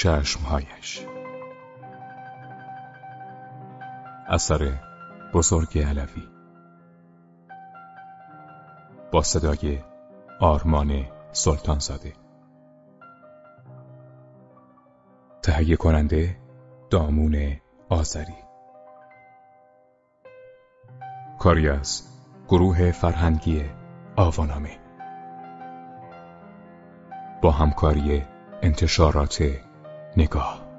چشمهایش. اثر بزرگ علوی. با صدای آرمان سلطانزاده. تهیه کننده دامون آذری. کاری از گروه فرهنگی آوانامه. با همکاری انتشارات نگاه.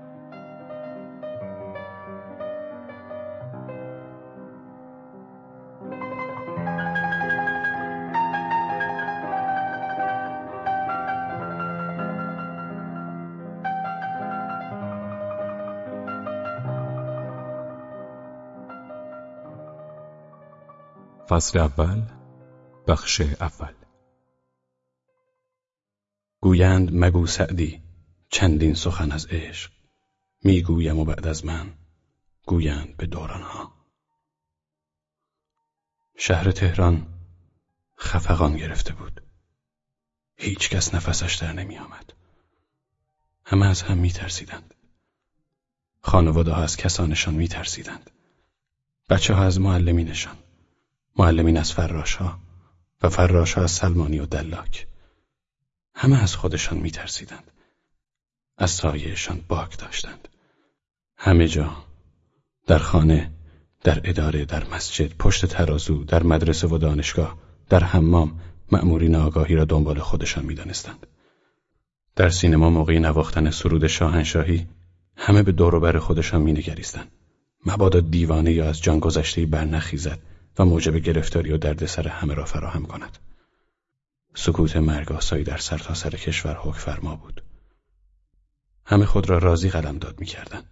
فصل اول بخش اول. گویند مگو سعدی. چندین سخن از عشق می‌گویم و بعد از من گویند به دورانها. شهر تهران خفقان گرفته بود. هیچ کس نفسش در نمی آمد همه از هم می ترسیدند خانواده ها از کسانشان می ترسیدند بچه ها از معلمینشان معلمین از فراش ها و فراش ها از سلمانی و دلاک. همه از خودشان میترسیدند. از سایهشان باک داشتند. همه جا در خانه در اداره در مسجد پشت ترازو در مدرسه و دانشگاه در حمام مأمورین آگاهی را دنبال خودشان می‌دانستند. در سینما موقعی نواختن سرود شاهنشاهی همه به دور خودشان مینگریستند. مبادا دیوانه یا از جان گذشته برنخیزد و موجب گرفتاری و دردسر همه را فراهم کند. سکوت مرگ آسایی در سرتاسر سر کشور حک فرما بود. همه خود را راضی قلمداد می‌کردند.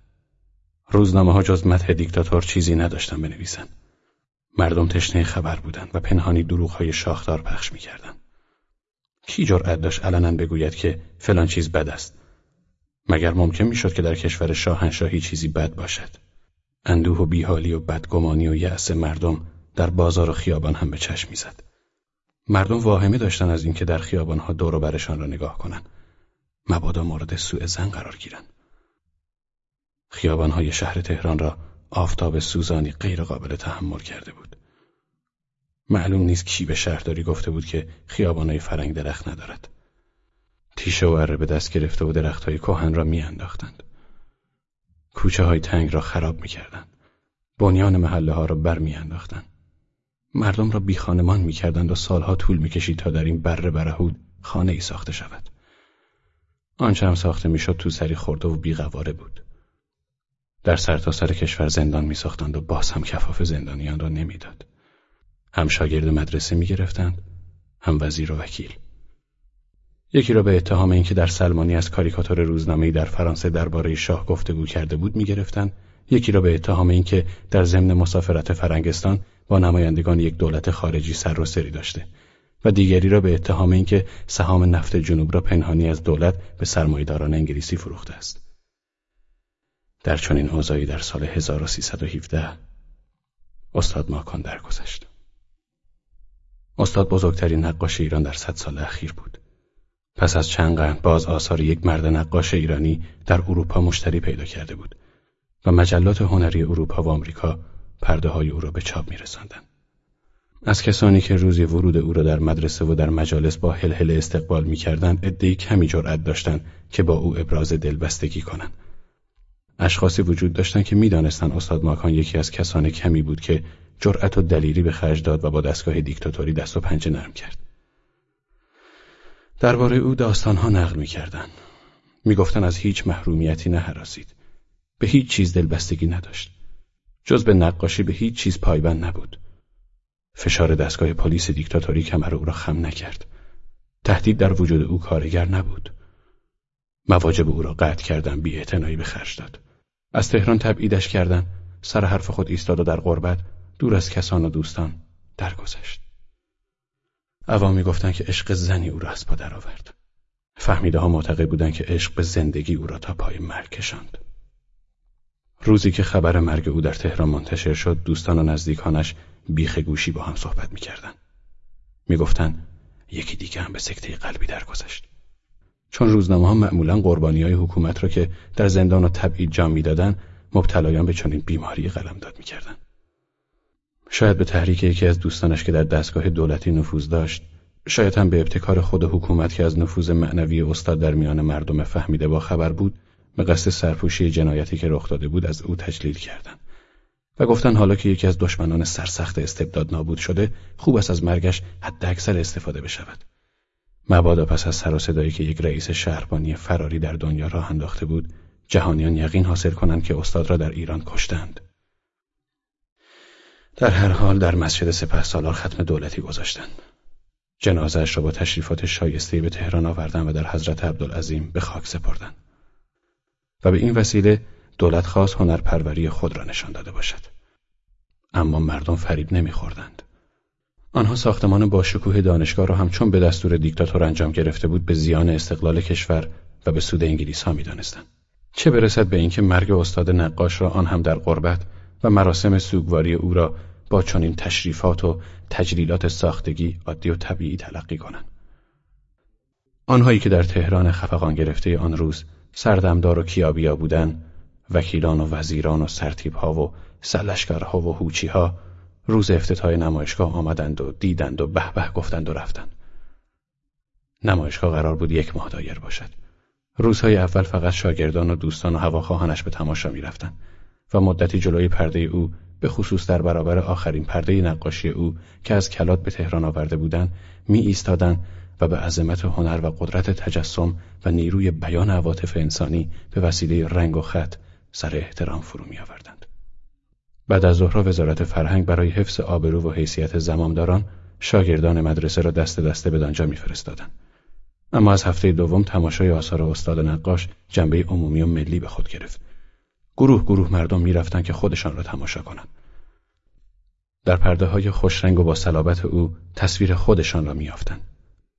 روزنامه ها جز مدح دیکتاتور چیزی نداشتن بنویسند مردم تشنه خبر بودند و پنهانی دروغ های شاخدار پخش می‌کردند. کی جرأت داشت علنا بگوید که فلان چیز بد است؟ مگر ممکن می‌شد که در کشور شاهنشاهی چیزی بد باشد؟ اندوه و بیحالی و بدگمانی و یأس مردم در بازار و خیابان هم به چشم می‌زد. مردم واهمه داشتن از اینکه در خیابانها دور و برشان را نگاه کنند. مبادا مورد سوء زن قرار گیرند. خیابانهای شهر تهران را آفتاب سوزانی غیر قابل تحمل کرده بود. معلوم نیست کی به شهرداری گفته بود که خیابانهای فرنگ درخت ندارد. تیشه و به دست گرفته و درختهای کهن را میانداختند. کوچه های تنگ را خراب می‌کردند. بنیان محله ها را بر میانداختند مردم را بی خانمان می کردند و سالها طول می کشید تا در این بر برهود خانه ای ساخته شود. آنچه هم ساخته می‌شد تو سری خورده و بیقواره بود. در سرتاسر سر کشور زندان می ساختند و باز هم کفاف زندانیان را نمی‌داد. هم شاگرد مدرسه می گرفتند، هم وزیر و وکیل. یکی را به اتهام اینکه در سلمانی از کاریکاتور روزنامه‌ای در فرانسه درباره شاه گفتگو کرده بود می‌گرفتند یکی را به اتهام اینکه در ضمن مسافرت فرنگستان با نمایندگان یک دولت خارجی سر و سری داشته و دیگری را به اتهام اینکه سهام نفت جنوب را پنهانی از دولت به سرمایه‌داران انگلیسی فروخته است. در چنین اوضاعی در سال 1317 استاد ماکان درگذشت. استاد بزرگترین نقاش ایران در صد سال اخیر بود. پس از چند قرن باز آثار یک مرد نقاش ایرانی در اروپا مشتری پیدا کرده بود و مجلات هنری اروپا و آمریکا پرده های او را به چاپ می رسندن. از کسانی که روزی ورود او را در مدرسه و در مجالس با هلهله استقبال می‌کردند عدهای کمی جرأت داشتند که با او ابراز دلبستگی کنند. اشخاصی وجود داشتند که می‌دانستند استاد ماکان یکی از کسان کمی بود که جرأت و دلیری به خرج داد و با دستگاه دیکتاتوری دست و پنجه نرم کرد. درباره او داستانها نقل می‌کردند. می‌گفتند از هیچ محرومیتی نهراسید. به هیچ چیز دلبستگی نداشت. جز به نقاشی به هیچ چیز پایبند نبود. فشار دستگاه پلیس دیکتاتوری کمر او را خم نکرد. تهدید در وجود او کارگر نبود. مواجب او را قطع کردن بی به خرج داد. از تهران تبعیدش کردن سر حرف خود ایستاد و در غربت دور از کسان و دوستان درگذشت. عوامی گفتند که عشق زنی او را از پا درآورد. فهمیده ها معتقد بودند که عشق به زندگی او را تا پای مرگ کشاند. روزی که خبر مرگ او در تهران منتشر شد دوستان و نزدیکانش بیخ گوشی با هم صحبت می‌کردند می‌گفتند یکی دیگه هم به سکته قلبی درگذشت. چون روزنامه ها معمولا قربانی های حکومت را که در زندان و تبعید جام می‌دادند مبتلایان به چنین بیماری قلمداد می‌کردند شاید به تحریک یکی از دوستانش که در دستگاه دولتی نفوذ داشت شاید هم به ابتکار خود حکومت که از نفوذ معنوی استاد در میان مردم فهمیده با خبر بود به قصد سرپوشی جنایتی که رخ داده بود از او تجلیل کردند و گفتن حالا که یکی از دشمنان سرسخت استبداد نابود شده خوب است از مرگش حداکثر استفاده بشود. مبادا پس از سر و صدایی که یک رئیس شهربانی فراری در دنیا راه انداخته بود جهانیان یقین حاصل کنند که استاد را در ایران کشتند. در هر حال در مسجد سپه سالار ختم دولتی گذاشتند. جنازش را با تشریفات شایسته به تهران آوردن و در حضرت عبدالعظیم به خاک سپردند. و به این وسیله دولت خواست هنرپروری خود را نشان داده باشد. اما مردم فریب نمیخوردند. آنها ساختمان با شکوه دانشگاه را هم چون به دستور دیکتاتور انجام گرفته بود به زیان استقلال کشور و به سود انگلیس ها می‌دانستند. چه برسد به اینکه مرگ استاد نقاش را آن هم در قربت و مراسم سوگواری او را با چنین تشریفات و تجلیلات ساختگی عادی و طبیعی تلقی کنند؟ آنهایی که در تهران خفقان گرفته آن روز سردمدار و کیابیا بودند وکیلان و وزیران و سرتیبها و سلشکرها و هوچیها روز افتتاح نمایشگاه آمدند و دیدند و به به گفتند و رفتند. نمایشگاه قرار بود یک ماه دایر باشد. روزهای اول فقط شاگردان و دوستان و هواخواهانش به تماشا می‌رفتند و مدتی جلوی پرده او به خصوص در برابر آخرین پرده نقاشی او که از کلات به تهران آورده بودند می ایستادند و به عظمت هنر و قدرت تجسم و نیروی بیان عواطف انسانی به وسیله رنگ و خط سر احترام فرو می آوردند. بعد از ظهر وزارت فرهنگ برای حفظ آبرو و حیثیت زمامداران شاگردان مدرسه را دست دسته به دانجا میفرستادند. اما از هفته دوم تماشای آثار استاد نقاش جنبه عمومی و ملی به خود گرفت. گروه گروه مردم می‌رفتند که خودشان را تماشا کنند. در پرده های خوشرنگ و با صلابت او تصویر خودشان را میافتند.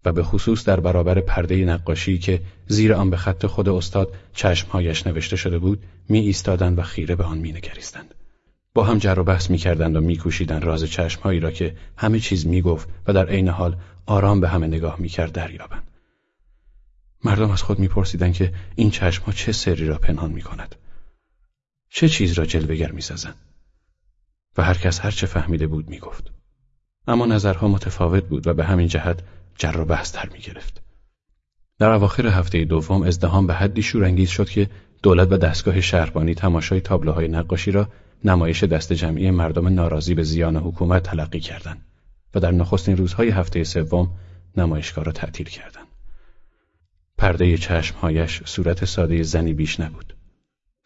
و به خصوص در برابر پرده نقاشی که زیر آن به خط خود استاد چشمهایش نوشته شده بود می ایستادند و خیره به آن می نگریستند. با هم جر و بحث می کردند و می کوشیدند راز چشمهایی را که همه چیز می گفت و در عین حال آرام به همه نگاه می کرد دریابند. مردم از خود می پرسیدند که این چشمها چه سری را پنهان می کند. چه چیز را جلوگر می سازند. و هر کس هر چه فهمیده بود می گفت. اما نظرها متفاوت بود و به همین جهت جر و بحث در می گرفت. در اواخر هفته دوم ازدهام به حدی شورانگیز شد که دولت و دستگاه شهربانی تماشای تابلوهای نقاشی را نمایش دست جمعی مردم ناراضی به زیان حکومت تلقی کردند و در نخستین روزهای هفته سوم نمایشگاه را تعطیل کردند. پرده چشمهایش صورت ساده زنی بیش نبود.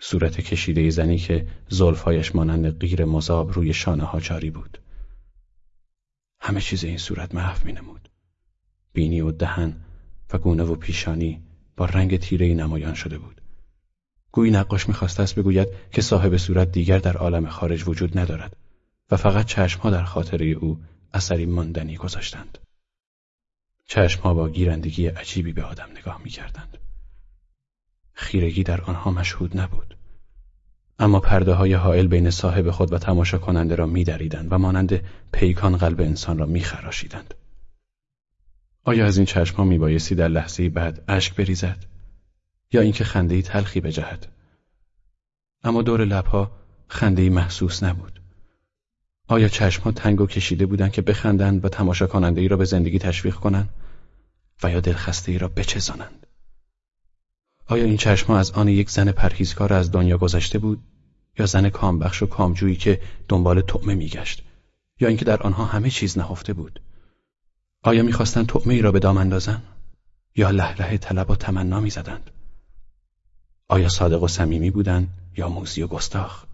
صورت کشیده زنی که زلفهایش مانند غیر مذاب روی شانه ها جاری بود. همه چیز این صورت محو می نمود. بینی و دهن و گونه و پیشانی با رنگ تیره نمایان شده بود. گویی نقاش می‌خواسته است بگوید که صاحب صورت دیگر در عالم خارج وجود ندارد و فقط چشمها در خاطره او اثری ماندنی گذاشتند. چشمها با گیرندگی عجیبی به آدم نگاه می‌کردند. خیرگی در آنها مشهود نبود. اما پرده های حائل بین صاحب خود و تماشا کننده را میدریدند و مانند پیکان قلب انسان را میخراشیدند. آیا از این چشمها میبایستی در لحظه بعد اشک بریزد؟ یا اینکه خندهای تلخی بجهد؟ اما دور لبها خندهای محسوس نبود. آیا چشمها تنگ و کشیده بودند که بخندند و تماشا کننده ای را به زندگی تشویق کنند و یا دلخسته ای را بچزانند؟ آیا این چشمها از آن یک زن پرهیزکار از دنیا گذشته بود یا زن کامبخش و کامجویی که دنبال طعمه میگشت یا اینکه در آنها همه چیز نهفته بود؟ آیا می‌خواستند طعمه ای را به دام اندازند یا لهله طلب و تمنا می‌زدند؟ آیا صادق و صمیمی بودند یا موزی و گستاخ؟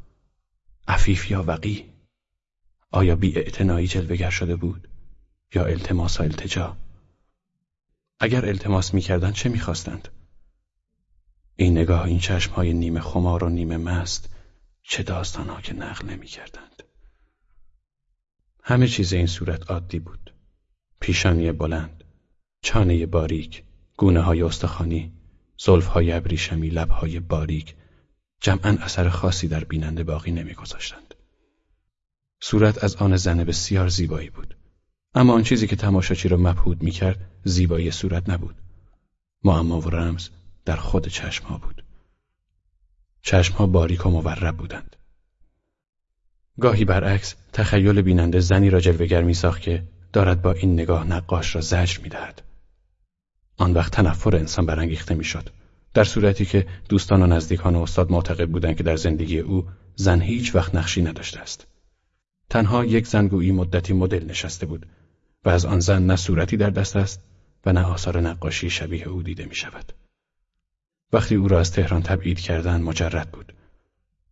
عفیف یا وقی؟ آیا بی جلوگر شده بود یا التماس و التجا؟ اگر التماس می‌کردند چه می‌خواستند؟ این نگاه این چشمهای نیمه خمار و نیمه مست چه داستانها که نقل نمی‌کردند؟ همه چیز این صورت عادی بود. پیشانی بلند چانه باریک گونه های استخوانی زلف های ابریشمی لب های باریک جمعا اثر خاصی در بیننده باقی نمیگذاشتند. صورت از آن زن بسیار زیبایی بود اما آن چیزی که تماشاچی را مبهود می‌کرد زیبایی صورت نبود. معما و رمز در خود چشمها بود. چشمها باریک و مورب بودند. گاهی برعکس تخیل بیننده زنی را جلوگر میساخت که دارد با این نگاه نقاش را زجر می‌دهد آن وقت تنفر انسان برانگیخته می‌شد در صورتی که دوستان و نزدیکان استاد معتقد بودند که در زندگی او زن هیچ وقت نقشی نداشته است تنها یک زنگویی مدتی مدل نشسته بود و از آن زن نه صورتی در دست است و نه آثار نقاشی شبیه او دیده می شود. وقتی او را از تهران تبعید کردن مجرد بود.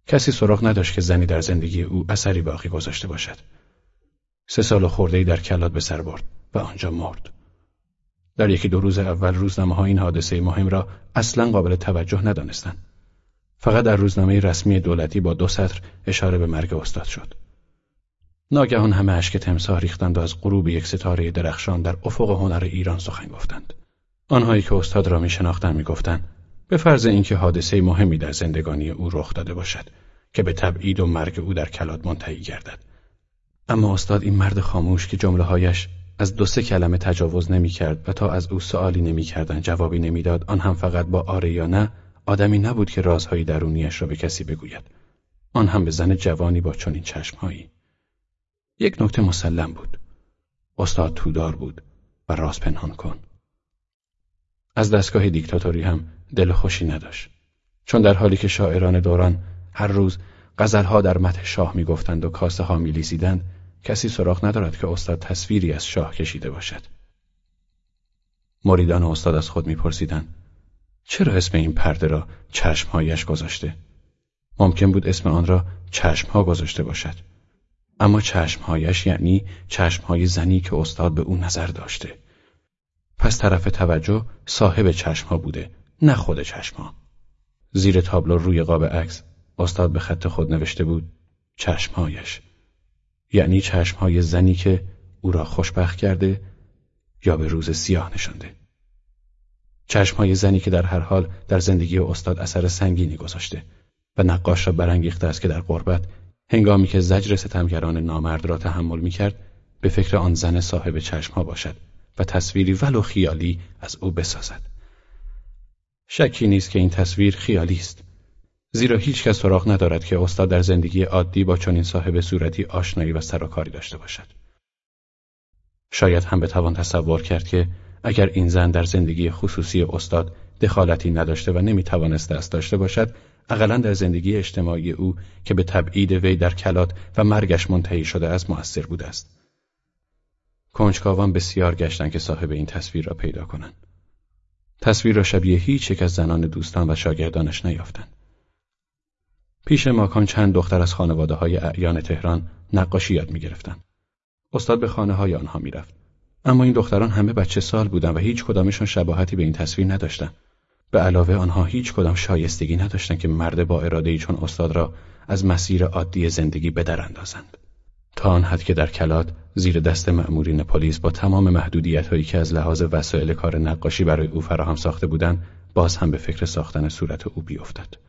کسی سراغ نداشت که زنی در زندگی او اثری باقی گذاشته باشد. سه سال خوردهی در کلات به سر برد و آنجا مرد. در یکی دو روز اول روزنامه ها این حادثه مهم را اصلا قابل توجه ندانستند. فقط در روزنامه رسمی دولتی با دو سطر اشاره به مرگ استاد شد. ناگهان همه اشک تمساه ریختند و از غروب یک ستاره درخشان در افق هنر ایران سخن گفتند. آنهایی که استاد را می شناختند می گفتند به فرض اینکه حادثه مهمی در زندگانی او رخ داده باشد که به تبعید و مرگ او در کلات منتهی گردد. اما استاد این مرد خاموش که جمله هایش از دو سه کلمه تجاوز نمی کرد و تا از او سوالی نمی کردن جوابی نمی‌داد آن هم فقط با آره یا نه آدمی نبود که رازهای درونیش را به کسی بگوید. آن هم به زن جوانی با چنین چشمهایی. یک نکته مسلم بود. استاد تودار بود و راز پنهان کن. از دستگاه دیکتاتوری هم دل خوشی نداشت. چون در حالی که شاعران دوران هر روز غزلها در متح شاه می‌گفتند و کاسه ها میلیزیدند کسی سراغ ندارد که استاد تصویری از شاه کشیده باشد. مریدان استاد از خود میپرسیدند چرا اسم این پرده را چشمهایش گذاشته؟ ممکن بود اسم آن را چشمها گذاشته باشد. اما چشمهایش یعنی چشمهای زنی که استاد به او نظر داشته. پس طرف توجه صاحب چشمها بوده نه خود چشمها. زیر تابلو روی قاب عکس استاد به خط خود نوشته بود چشمهایش. یعنی چشمهای زنی که او را خوشبخت کرده یا به روز سیاه نشانده چشمهای زنی که در هر حال در زندگی استاد اثر سنگینی گذاشته و نقاش را برانگیخته است که در قربت هنگامی که زجر ستمگران نامرد را تحمل می کرد به فکر آن زن صاحب چشمها باشد و تصویری ولو خیالی از او بسازد. شکی نیست که این تصویر خیالی است. زیرا هیچ کس سراغ ندارد که استاد در زندگی عادی با چنین صاحب صورتی آشنایی و سراکاری داشته باشد. شاید هم بتوان تصور کرد که اگر این زن در زندگی خصوصی استاد دخالتی نداشته و نمی توانسته است داشته باشد اقلا در زندگی اجتماعی او که به تبعید وی در کلات و مرگش منتهی شده است موثر بوده است. کنجکاوان بسیار گشتند که صاحب این تصویر را پیدا کنند. تصویر را شبیه هیچ یک از زنان دوستان و شاگردانش نیافتند. پیش ماکان چند دختر از خانواده های اعیان تهران نقاشی یاد می گرفتن. استاد به خانه های آنها می رفت. اما این دختران همه بچه سال بودند و هیچ کدامشان شباهتی به این تصویر نداشتند. به علاوه آنها هیچ کدام شایستگی نداشتند که مرد با اراده چون استاد را از مسیر عادی زندگی بدر اندازند. تا آن حد که در کلات زیر دست مأمورین پلیس با تمام محدودیت هایی که از لحاظ وسایل کار نقاشی برای او فراهم ساخته بودند باز هم به فکر ساختن صورت او بیفتد.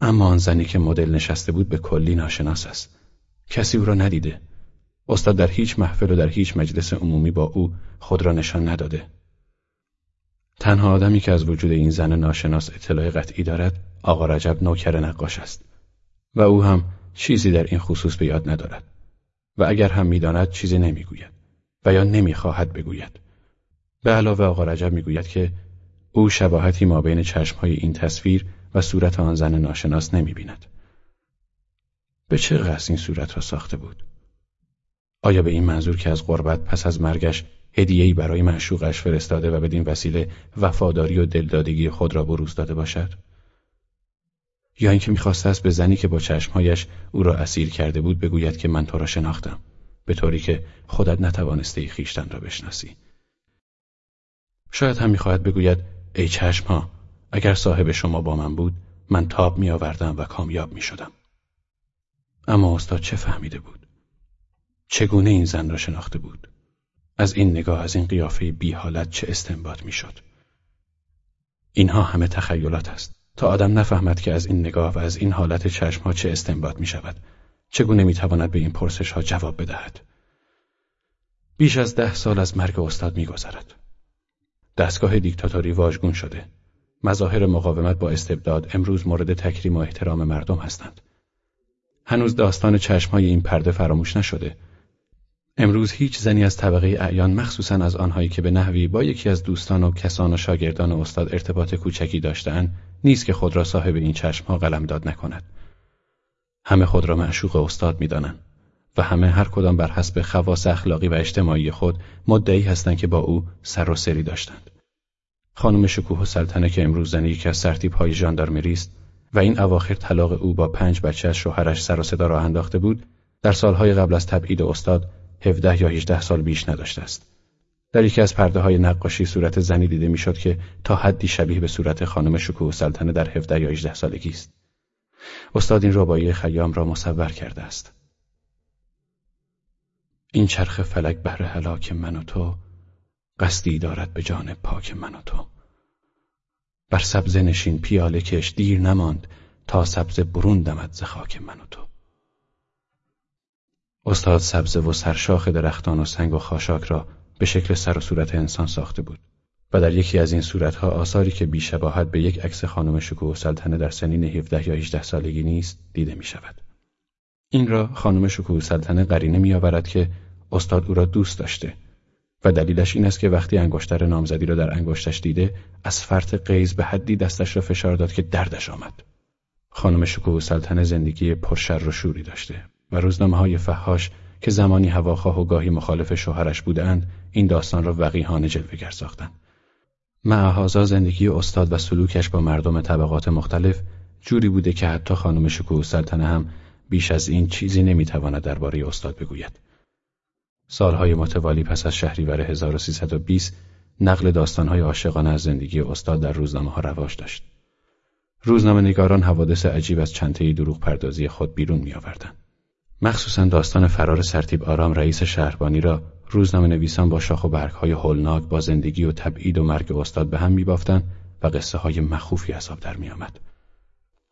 اما آن زنی که مدل نشسته بود به کلی ناشناس است. کسی او را ندیده. استاد در هیچ محفل و در هیچ مجلس عمومی با او خود را نشان نداده. تنها آدمی که از وجود این زن ناشناس اطلاع قطعی دارد آقا رجب نوکر نقاش است و او هم چیزی در این خصوص به یاد ندارد و اگر هم می‌داند چیزی نمی‌گوید و یا نمی‌خواهد بگوید به علاوه آقا رجب می‌گوید که او شباهتی ما بین چشمهای این تصویر و صورت آن زن ناشناس نمی‌بیند. به چه قصد این صورت را ساخته بود؟ آیا به این منظور که از غربت پس از مرگش هدیه‌ای برای معشوقش فرستاده و بدین وسیله وفاداری و دلدادگی خود را بروز داده باشد؟ یا اینکه می‌خواسته است به زنی که با چشمهایش او را اسیر کرده بود بگوید که من تو را شناختم به طوری که خودت نتوانسته خیشتن را بشناسی. شاید هم می‌خواهد بگوید ای چشمها اگر صاحب شما با من بود من تاب می آوردم و کامیاب می شدم. اما استاد چه فهمیده بود؟ چگونه این زن را شناخته بود؟ از این نگاه از این قیافه بی حالت چه استنباط می شد؟ اینها همه تخیلات است تا آدم نفهمد که از این نگاه و از این حالت چشم ها چه استنباط می شود چگونه می تواند به این پرسش ها جواب بدهد بیش از ده سال از مرگ استاد می گذرد. دستگاه دیکتاتوری واژگون شده. مظاهر مقاومت با استبداد امروز مورد تکریم و احترام مردم هستند. هنوز داستان چشمهای این پرده فراموش نشده. امروز هیچ زنی از طبقه اعیان مخصوصا از آنهایی که به نحوی با یکی از دوستان و کسان و شاگردان استاد ارتباط کوچکی داشتهاند نیست که خود را صاحب این چشمها قلمداد نکند. همه خود را معشوق استاد می‌دانند و همه هر کدام بر حسب خواص اخلاقی و اجتماعی خود مدعی هستند که با او سر و سری داشتند. خانم شکوه و سلطنه که امروز زن یکی از سرتیب های ژاندارمری است و این اواخر طلاق او با پنج بچه از شوهرش سر و صدا را انداخته بود در سالهای قبل از تبعید استاد 17 یا 18 سال بیش نداشته است. در یکی از پرده های نقاشی صورت زنی دیده می‌شد که تا حدی شبیه به صورت خانم شکوه و سلطنه در 17 یا 18 سالگی است. استاد این ربایی خیام را مصور کرده است. این چرخ فلک بهر هلاک من و تو قصدی دارد به جان پاک من و تو بر سبز نشین پیاله کش دیر نماند تا سبز برون دمد ز خاک من و تو استاد سبز و سرشاخ درختان و سنگ و خاشاک را به شکل سر و صورت انسان ساخته بود و در یکی از این صورتها آثاری که بیشباهت به یک عکس خانم شکوه و سلطنه در سنین 17 یا 18 سالگی نیست دیده می شود. این را خانم شکوه سلطنه قرینه می آورد که استاد او را دوست داشته و دلیلش این است که وقتی انگشتر نامزدی را در انگشتش دیده از فرط قیز به حدی دستش را فشار داد که دردش آمد. خانم شکوه سلطنه زندگی پرشر و شوری داشته و روزنامه های فهاش که زمانی هواخواه و گاهی مخالف شوهرش بودند این داستان را وقیحانه جلوگر ساختند. معهازا زندگی استاد و سلوکش با مردم طبقات مختلف جوری بوده که حتی خانم شکوه سلطنه هم بیش از این چیزی نمی‌تواند درباره استاد بگوید. سالهای متوالی پس از شهریور 1320 نقل داستانهای عاشقانه از زندگی استاد در روزنامه ها رواج داشت. روزنامه نگاران حوادث عجیب از چنته دروغ پردازی خود بیرون می آوردن. مخصوصا داستان فرار سرتیب آرام رئیس شهربانی را روزنامه نویسان با شاخ و برگ های هولناک با زندگی و تبعید و مرگ استاد به هم می و قصه های مخوفی از در می آمد.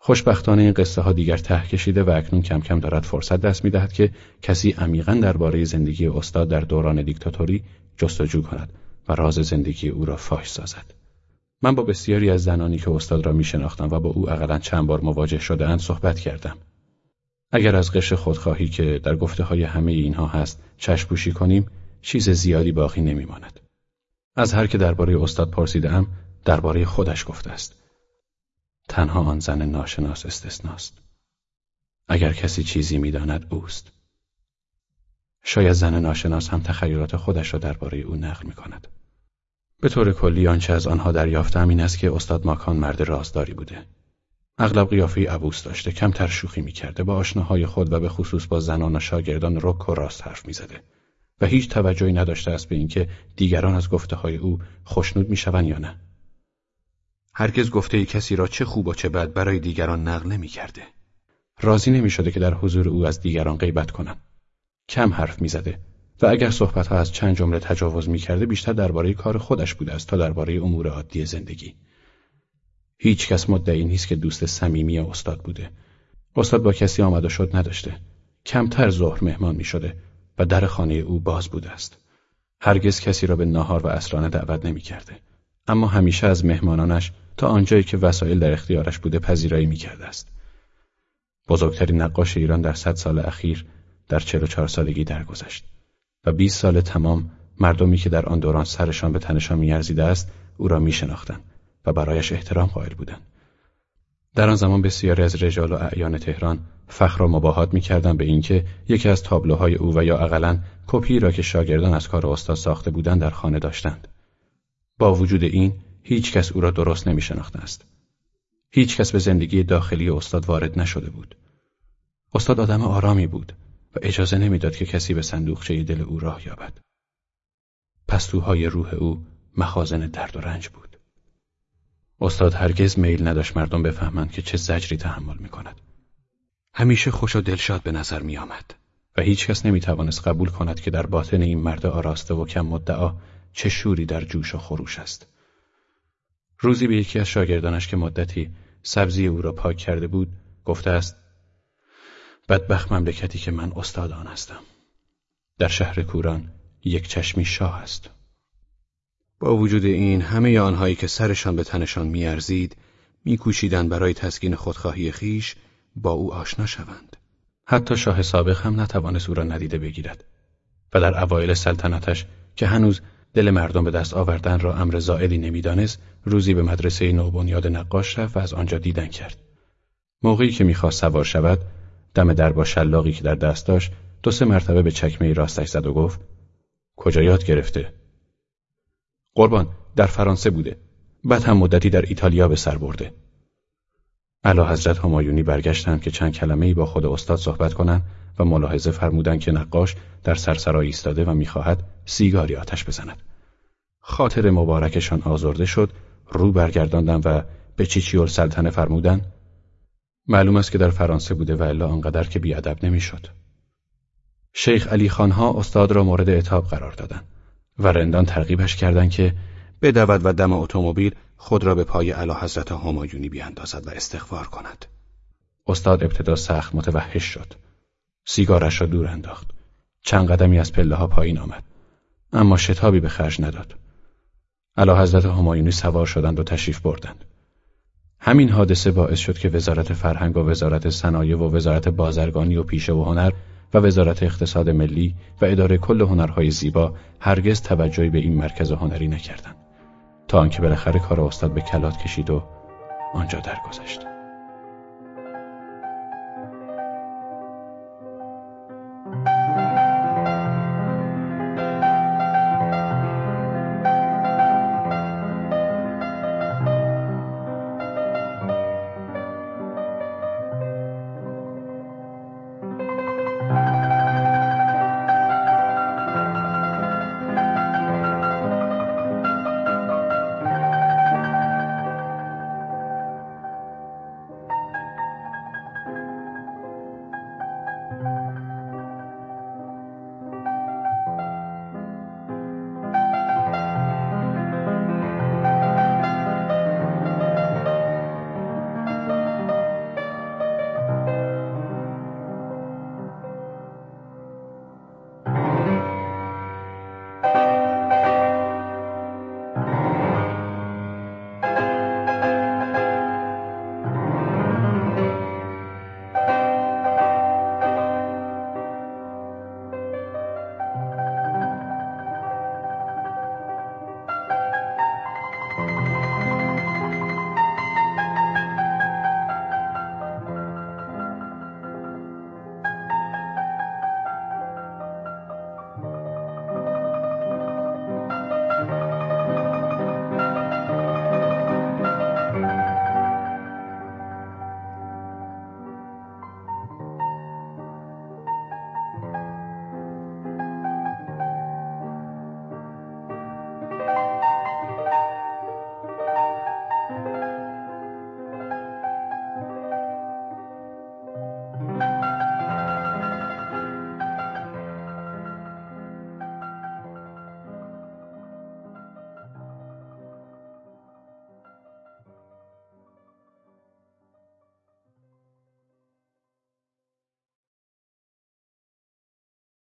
خوشبختانه این قصه ها دیگر ته کشیده و اکنون کم کم دارد فرصت دست می دهد که کسی عمیقا درباره زندگی استاد در دوران دیکتاتوری جستجو کند و راز زندگی او را فاش سازد. من با بسیاری از زنانی که استاد را می شناختم و با او اقلا چند بار مواجه شده اند صحبت کردم. اگر از قش خودخواهی که در گفته های همه اینها هست چشپوشی کنیم چیز زیادی باقی نمی ماند. از هر که درباره استاد پرسیدم درباره خودش گفته است. تنها آن زن ناشناس استثناست. اگر کسی چیزی می‌داند اوست. شاید زن ناشناس هم تخیلات خودش را درباره او نقل می کند. به طور کلی آنچه از آنها دریافتم این است که استاد ماکان مرد رازداری بوده. اغلب قیافه عبوس داشته کمتر شوخی می‌کرده با آشناهای خود و به خصوص با زنان و شاگردان رک و راست حرف می‌زده و هیچ توجهی نداشته است به اینکه دیگران از گفته های او خوشنود می‌شوند یا نه هرگز گفته کسی را چه خوب و چه بد برای دیگران نقل نمی کرده. راضی نمی شده که در حضور او از دیگران غیبت کنند. کم حرف می زده و اگر صحبتها از چند جمله تجاوز می کرده بیشتر درباره کار خودش بوده است تا درباره امور عادی زندگی. هیچ کس مدعی نیست که دوست صمیمی استاد بوده. استاد با کسی آمد و شد نداشته. کمتر ظهر مهمان می شده و در خانه او باز بوده است. هرگز کسی را به ناهار و اسرانه دعوت نمی کرده. اما همیشه از مهمانانش تا آنجایی که وسایل در اختیارش بوده پذیرایی می‌کرده است. بزرگترین نقاش ایران در صد سال اخیر در چهل و چهار سالگی درگذشت و 20 سال تمام مردمی که در آن دوران سرشان به تنشان میارزیده است او را میشناختند و برایش احترام قائل بودند. در آن زمان بسیاری از رجال و اعیان تهران فخر و مباهات می‌کردند به اینکه یکی از تابلوهای او و یا اقلا کپی را که شاگردان از کار استاد ساخته بودند در خانه داشتند. با وجود این هیچ کس او را درست نمی است. هیچ کس به زندگی داخلی استاد وارد نشده بود. استاد آدم آرامی بود و اجازه نمی‌داد که کسی به صندوقچه دل او راه یابد. پستوهای روح او مخازن درد و رنج بود. استاد هرگز میل نداشت مردم بفهمند که چه زجری تحمل می کند. همیشه خوش و دلشاد به نظر می آمد و هیچ کس نمی توانست قبول کند که در باطن این مرد آراسته و کم مدعا چه شوری در جوش و خروش است. روزی به یکی از شاگردانش که مدتی سبزی او را پاک کرده بود گفته است بدبخت مملکتی که من استاد آن هستم. در شهر کوران یک چشمی شاه است. با وجود این همه آنهایی که سرشان به تنشان میارزید میکوشیدند برای تسکین خودخواهی خیش با او آشنا شوند. حتی شاه سابق هم نتوانست او را ندیده بگیرد و در اوایل سلطنتش که هنوز دل مردم به دست آوردن را امر زائدی نمی‌دانست روزی به مدرسه نوبنیاد نقاش رفت و از آنجا دیدن کرد. موقعی که می‌خواست سوار شود دم در با شلاقی که در دست داشت دو سه مرتبه به چکمه راستش زد و گفت کجا یاد گرفته؟ قربان در فرانسه بوده بعد هم مدتی در ایتالیا به سر برده. علا حضرت همایونی برگشتند که چند کلمه ای با خود استاد صحبت کنند و ملاحظه فرمودند که نقاش در سرسرای ایستاده و می‌خواهد سیگاری آتش بزند. خاطر مبارکشان آزرده شد، رو برگرداندن و به چیچیور سلطنه فرمودند معلوم است که در فرانسه بوده و الا آنقدر که بیادب نمی‌شد. شیخ علی خانها استاد را مورد اعتاب قرار دادند و رندان ترغیبش کردند که بدود و دم اتومبیل خود را به پای اعلی حضرت همایونی بیاندازد و استغفار کند. استاد ابتدا سخت متوحش شد. سیگارش را دور انداخت. چند قدمی از پله ها پایین آمد. اما شتابی به خرج نداد. اعلی حضرت همایونی سوار شدند و تشریف بردند. همین حادثه باعث شد که وزارت فرهنگ و وزارت صنایع و وزارت بازرگانی و پیشه و هنر و وزارت اقتصاد ملی و اداره کل هنرهای زیبا هرگز توجهی به این مرکز هنری نکردند تا آنکه بالاخره کار استاد به کلات کشید و آنجا درگذشت.